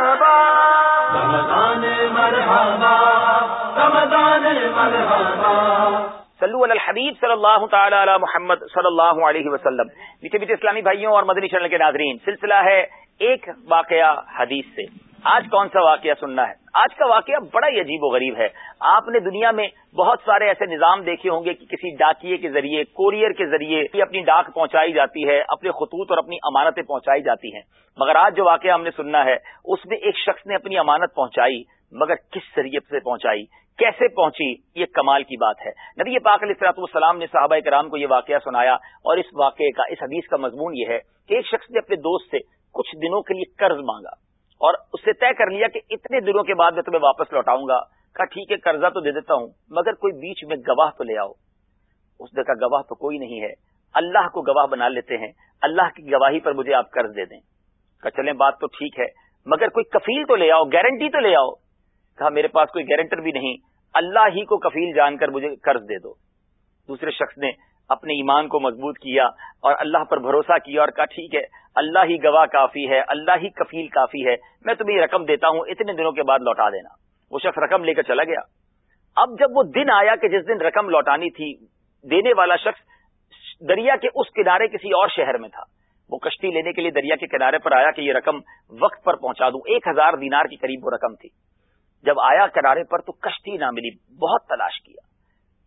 مرحبا. رمضان مرحبا. رمضان مرحبا. صلو علی الحبیب صلی اللہ تعالی علی محمد صلی اللہ علیہ وسلم. میٹھے میٹھے اسلامی بھائیوں اور مدنی چینل کے ناظرین، سلسلہ ہے ایک واقعہ حدیث سے۔ آج کون سا واقعہ سننا ہے؟ آج کا واقعہ بڑا ہی عجیب و غریب ہے۔ آپ نے دنیا میں بہت سارے ایسے نظام دیکھے ہوں گے کہ کسی ڈاکیے کے ذریعے، کوریئر کے ذریعے اپنی ڈاک پہنچائی جاتی ہے، اپنے خطوط اور اپنی امانتیں پہنچائی جاتی ہیں۔ مگر آج جو واقعہ ہم نے سننا ہے، اس میں ایک شخص نے اپنی امانت پہنچائی، مگر کس ذریعے سے پہنچائی؟ کیسے پہنچی؟ یہ کمال کی بات ہے۔ نبی پاک علیہ السلاط والسلام نے صحابہ کرام کو یہ واقعہ سنایا اور اس واقعے کا، اس حدیث کا مضمون یہ ہے کہ ایک شخص نے اپنے دوست سے کچھ دنوں کے لیے قرض مانگا۔ اور اس سے طے کر لیا کہ اتنے دنوں کے بعد میں تمہیں واپس لوٹاؤں گا۔ کہا، ٹھیک ہے، قرضہ تو دے دیتا ہوں، مگر کوئی بیچ میں گواہ تو لے آؤ۔ اس نے کہا، گواہ تو کوئی نہیں ہے۔ اللہ کو گواہ بنا لیتے ہیں۔ اللہ کی گواہی پر مجھے آپ قرض دے دیں۔ کہا، چلیں، بات تو ٹھیک ہے، مگر کوئی کفیل تو لے آؤ، گارنٹی تو لے آؤ۔ کہا، میرے پاس کوئی گارنٹر بھی نہیں، اللہ ہی کو کفیل جان کر مجھے قرض دے دو۔ دوسرے شخص نے اپنے ایمان کو مضبوط کیا اور اللہ پر بھروسہ کیا اور کہا، ٹھیک ہے اللہ ہی گواہ کافی ہے، اللہ ہی کفیل کافی ہے۔ میں تمہیں رقم دیتا ہوں، اتنے دنوں کے بعد لوٹا دینا۔ وہ شخص رقم لے کر چلا گیا۔ اب جب وہ دن آیا کہ جس دن رقم لوٹانی تھی، دینے والا شخص دریا کے اس کنارے کسی اور شہر میں تھا۔ وہ کشتی لینے کے لیے دریا کے کنارے پر آیا کہ یہ رقم وقت پر پہنچا دوں۔ ایک ہزار دینار کی قریب وہ رقم تھی۔ جب آیا کنارے پر تو کشتی نہ ملی، بہت تلاش کیا۔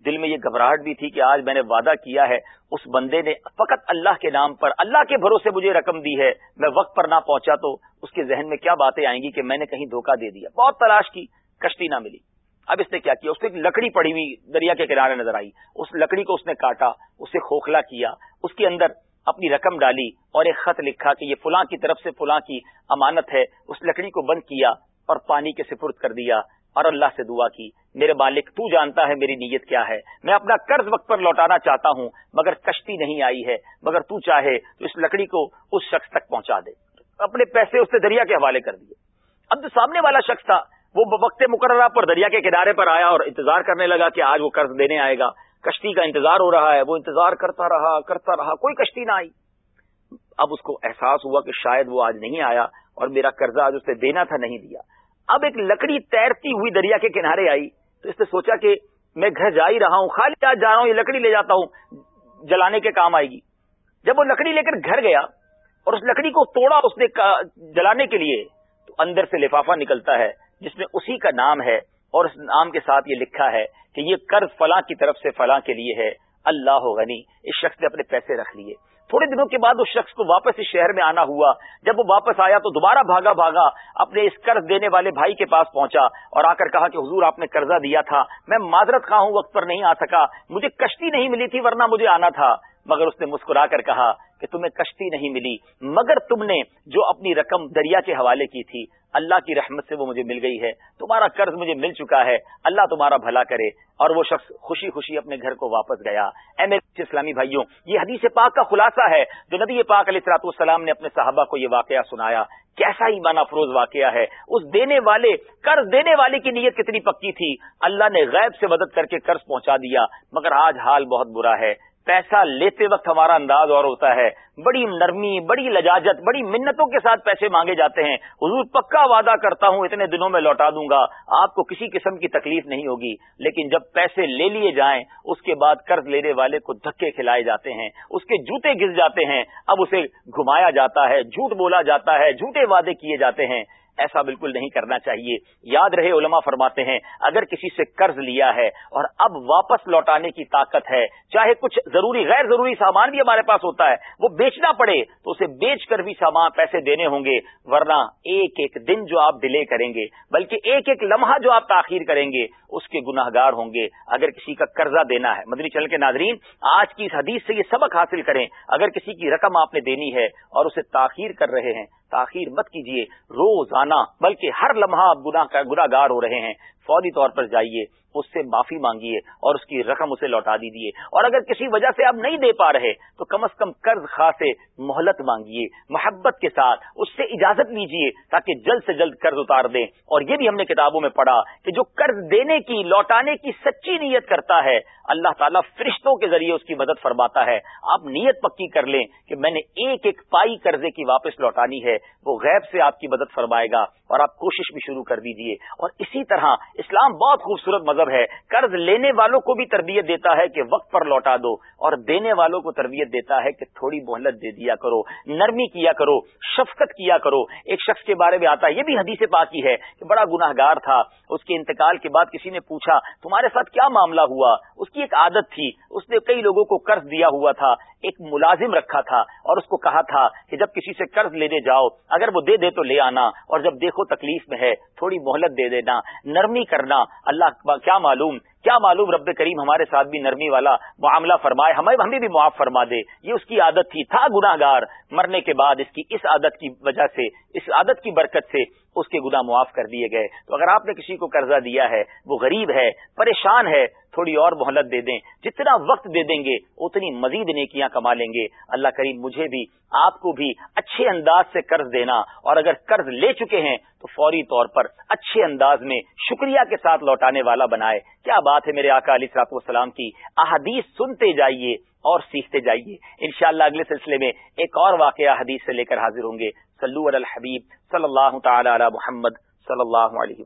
دل میں یہ گھبراہٹ بھی تھی کہ آج میں نے وعدہ کیا ہے، اس بندے نے فقط اللہ کے نام پر، اللہ کے بھروسے مجھے رقم دی ہے، میں وقت پر نہ پہنچا تو اس کے ذہن میں کیا باتیں آئیں گی کہ میں نے کہیں دھوکہ دے دیا۔ بہت تلاش کی، کشتی نہ ملی۔ اب اس نے کیا کیا؟ اس کو ایک لکڑی پڑی ہوئی دریا کے کنارے نظر آئی۔ اس لکڑی کو اس نے کاٹا اسے کھوکھلا کیا، اس کے اندر اپنی رقم ڈالی اور ایک خط لکھا کہ یہ فلاں کی طرف سے فلاں کی امانت ہے، اس لکڑی کو بند کیا اور پانی کے سپرد کر دیا۔ اور اللہ سے دعا کی، میرے مالک، تو جانتا ہے میری نیت کیا ہے۔ میں اپنا قرض وقت پر لوٹانا چاہتا ہوں، مگر کشتی نہیں آئی ہے۔ مگر تو چاہے تو اس لکڑی کو اس شخص تک پہنچا دے۔ اپنے پیسے اس نے دریا کے حوالے کر دیے۔ اب جو سامنے والا شخص تھا، وہ وقت مقررہ پر دریا کے کنارے پر آیا اور انتظار کرنے لگا کہ آج وہ قرض دینے آئے گا۔ کشتی کا انتظار ہو رہا ہے، وہ انتظار کرتا رہا کرتا رہا، کوئی کشتی نہ آئی۔ اب اس کو احساس ہوا کہ شاید وہ آج نہیں آیا اور میرا قرضہ آج اسے دینا تھا، نہیں دیا۔ اب ایک لکڑی تیرتی ہوئی دریا کے کنارے آئی تو اس نے سوچا کہ میں گھر جا ہی رہا ہوں، خالی آج جا رہا ہوں، یہ لکڑی لے جاتا ہوں، جلانے کے کام آئے گی۔ جب وہ لکڑی لے کر گھر گیا اور اس لکڑی کو توڑا اس نے جلانے کے لیے، تو اندر سے لفافہ نکلتا ہے، جس میں اسی کا نام ہے اور اس نام کے ساتھ یہ لکھا ہے کہ یہ قرض فلاں کی طرف سے فلاں کے لیے ہے۔ اللہ غنی، اس شخص نے اپنے پیسے رکھ لیے۔ تھوڑے دنوں کے بعد اس شخص کو واپس اس شہر میں آنا ہوا۔ جب وہ واپس آیا تو دوبارہ بھاگا بھاگا اپنے اس قرض دینے والے بھائی کے پاس پہنچا اور آ کر کہا کہ حضور آپ نے قرضہ دیا تھا۔ میں معذرت خواہ ہوں، وقت پر نہیں آ سکا۔ مجھے کشتی نہیں ملی تھی ورنہ مجھے آنا تھا۔ مگر اس نے مسکرا کر کہا کہ تمہیں کشتی نہیں ملی، مگر تم نے جو اپنی رقم دریا کے حوالے کی تھی۔ اللہ کی رحمت سے وہ مجھے مل گئی ہے، تمہارا قرض مجھے مل چکا ہے، اللہ تمہارا بھلا کرے۔ اور وہ شخص خوشی خوشی اپنے گھر کو واپس گیا۔ اے میرے اسلامی بھائیوں، یہ حدیث پاک کا خلاصہ ہے جو نبی پاک علیہ اطلاط والسلام نے اپنے صحابہ کو یہ واقعہ سنایا۔ کیسا ہی مانا فروز واقعہ ہے۔ اس دینے والے، قرض دینے والے کی نیت کتنی پکی تھی۔ اللہ نے غیب سے مدد کر کے قرض پہنچا دیا، مگر آج حال بہت برا ہے۔ پیسہ لیتے وقت ہمارا انداز اور ہوتا ہے۔ بڑی نرمی، بڑی لجاجت، بڑی منتوں کے ساتھ پیسے مانگے جاتے ہیں۔ حضور پکا وعدہ کرتا ہوں، اتنے دنوں میں لوٹا دوں گا۔ آپ کو کسی قسم کی تکلیف نہیں ہوگی۔ لیکن جب پیسے لے لیے جائیں، اس کے بعد قرض لینے والے کو دھکے کھلائے جاتے ہیں۔ اس کے جوتے گز جاتے ہیں۔ اب اسے گھمایا جاتا ہے، جھوٹ بولا جاتا ہے، جھوٹے وعدے کیے جاتے ہیں۔ ایسا بالکل نہیں کرنا چاہیے۔ یاد رہے علماء فرماتے ہیں، اگر کسی سے قرض لیا ہے اور اب واپس لوٹانے کی طاقت ہے، چاہے کچھ ضروری غیر ضروری سامان بھی ہمارے پاس ہوتا ہے، وہ بیچنا پڑے تو اسے بیچ کر بھی سامان پیسے دینے ہوں گے، ورنہ ایک ایک دن جو آپ ڈیلے کریں گے، بلکہ ایک ایک لمحہ جو آپ تاخیر کریں گے، اس کے گناہ گار ہوں گے۔ اگر کسی کا قرضہ دینا ہے، مدنی چل کے ناظرین، آج کی اس حدیث سے یہ سبق حاصل کریں۔ اگر کسی کی رقم آپ نے دینی ہے اور اسے تاخیر کر رہے ہیں تاخیر مت کیجیے روزانہ، بلکہ ہر لمحہ آپ گناہ گار ہو رہے ہیں۔ فوری طور پر جائیے۔ اس سے معافی مانگیے اور اس کی رقم اسے لوٹا دیجیے۔ اور اگر کسی وجہ سے آپ نہیں دے پا رہے، تو کم از کم قرض خواہ سے مہلت مانگیے، محبت کے ساتھ، اس سے اجازت لیجیے تاکہ جلد سے جلد قرض اتار دیں۔ اور یہ بھی ہم نے کتابوں میں پڑھا کہ جو قرض دینے کی، لوٹانے کی سچی نیت کرتا ہے، اللہ تعالیٰ فرشتوں کے ذریعے اس کی مدد فرماتا ہے۔ آپ نیت پکی کر لیں کہ میں نے ایک ایک پائی قرضے کی واپس لوٹانی ہے، وہ غیب سے آپ کی مدد فرمائے گا اور آپ کوشش بھی شروع کر دیجیے اور اسی طرح اسلام بہت خوبصورت مذہب ہے۔ قرض لینے والوں کو بھی تربیت دیتا ہے کہ وقت پر لوٹا دو اور دینے والوں کو تربیت دیتا ہے کہ تھوڑی مہلت دے دیا کرو، نرمی کیا کرو، شفقت کیا کرو۔ ایک شخص کے بارے میں آتا ہے، یہ بھی حدیث پاکی ہے کہ بڑا گناہ گار تھا۔ اس کے انتقال کے بعد کسی نے پوچھا، تمہارے ساتھ کیا معاملہ ہوا؟ اس کی ایک عادت تھی، اس نے کئی لوگوں کو قرض دیا ہوا تھا۔ ایک ملازم رکھا تھا اور اس کو کہا تھا کہ جب کسی سے قرض لینے جاؤ، اگر وہ دے دے تو لے آنا، اور جب دیکھو تکلیف میں ہے، تھوڑی مہلت دے دینا، نرمی کرنا، اللہ کیا معلوم؟ کیا معلوم رب کریم ہمارے ساتھ بھی نرمی والا معاملہ فرمائے، ہمیں ہمیں بھی معاف فرما دے۔ یہ اس کی عادت تھی، تھا گناہ گار مرنے کے بعد اس کی اس عادت کی وجہ سے، اس عادت کی برکت سے اس کے گناہ معاف کر دیے گئے۔ تو اگر آپ نے کسی کو قرضہ دیا ہے، وہ غریب ہے، پریشان ہے، تھوڑی اور مہلت دے دیں، جتنا وقت دے دیں گے، اتنی مزید نیکیاں کما لیں گے۔ اللہ کریم مجھے بھی، آپ کو بھی اچھے انداز سے قرض دینا۔ اور اگر قرض لے چکے ہیں تو فوری طور پر اچھے انداز میں شکریہ کے ساتھ لوٹانے والا بنائے۔ کیا بات ہے میرے آقا علی سلاط والسلام کی؟ احادیث سنتے جائیے اور سیکھتے جائیے۔ انشاءاللہ اگلے سلسلے میں ایک اور واقعہ حدیث سے لے کر حاضر ہوں گے۔ سلو الحبیب صلی اللہ تعالی علی محمد صلی اللہ علیہ